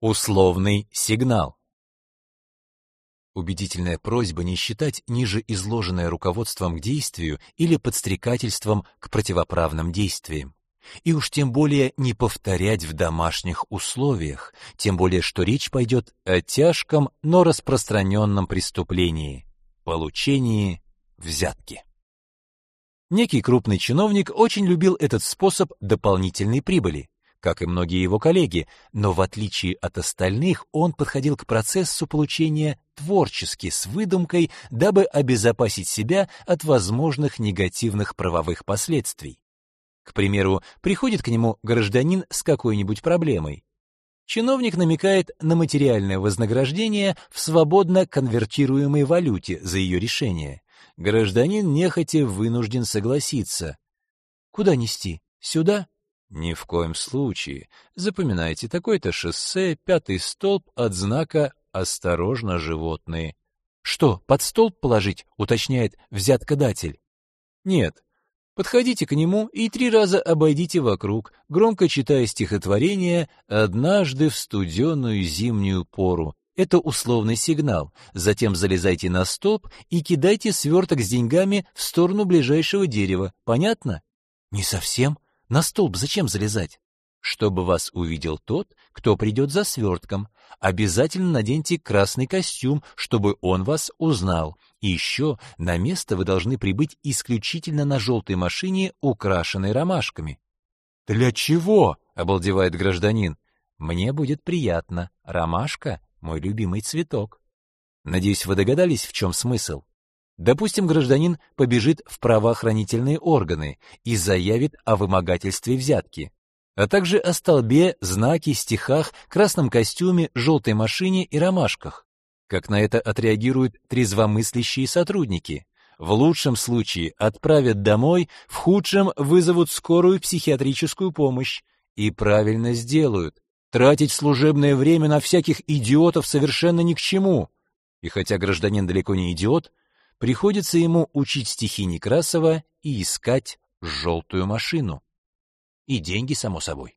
Условный сигнал. Убедительная просьба не считать ниже изложенное руководством к действию или подстрекательством к противоправным действиям. И уж тем более не повторять в домашних условиях, тем более что речь пойдет о тяжком, но распространенном преступлении — получении взятки. Некий крупный чиновник очень любил этот способ дополнительной прибыли, как и многие его коллеги, но в отличие от остальных он подходил к процессу получения творчески, с выдумкой, дабы обезопасить себя от возможных негативных правовых последствий. К примеру, приходит к нему гражданин с какой-нибудь проблемой. Чиновник намекает на материальное вознаграждение в свободно конвертируемой валюте за ее решение. Гражданин нехотя вынужден согласиться. Куда нести? Сюда? Ни в коем случае. Запоминайте такое-то шоссе, пятый столб от знака «Осторожно, животные». Что, под столб положить, уточняет взяткодатель? Нет. Подходите к нему и три раза обойдите вокруг, громко читая стихотворение «Однажды в студеную зимнюю пору». Это условный сигнал. Затем залезайте на столб и кидайте сверток с деньгами в сторону ближайшего дерева. Понятно? Не совсем. На столб зачем залезать? Чтобы вас увидел тот, кто придет за свертком. Обязательно наденьте красный костюм, чтобы он вас узнал. И еще на место вы должны прибыть исключительно на желтой машине, украшенной ромашками. «Для чего?» — обалдевает гражданин. «Мне будет приятно. Ромашка — мой любимый цветок». Надеюсь, вы догадались, в чем смысл? Допустим, гражданин побежит в правоохранительные органы и заявит о вымогательстве взятки, а также о столбе, знаке, стихах, красном костюме, желтой машине и ромашках. Как на это отреагируют трезвомыслящие сотрудники? В лучшем случае отправят домой, в худшем вызовут скорую психиатрическую помощь. И правильно сделают. Тратить служебное время на всяких идиотов совершенно ни к чему. И хотя гражданин далеко не идиот, приходится ему учить стихи Некрасова и искать желтую машину. И деньги, само собой.